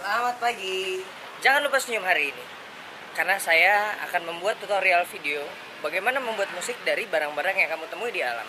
Selamat pagi. Jangan lupa senyum hari ini. Karena saya akan membuat tutorial video bagaimana membuat musik dari barang-barang yang kamu temui di alam.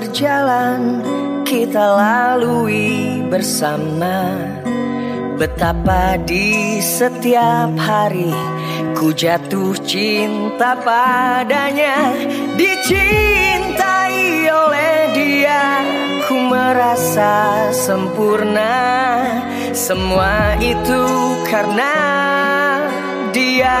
Berjalan kita lalui bersama. Betapa di setiap hari ku jatuh cinta padanya Dicintai oleh dia. Ku merasa sempurna Semua itu karena dia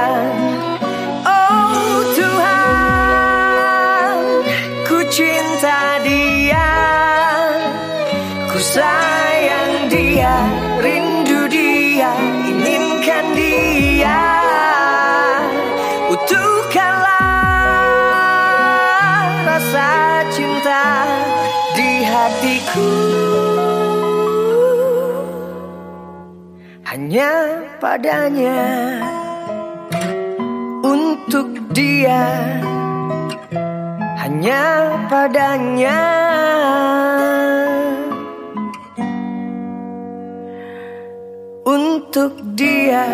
Sayang dia, rindu dia, inginkan dia. Utuhkanlah rasa cinta di hatiku. Hanya padanya untuk dia hanya padanya untuk dia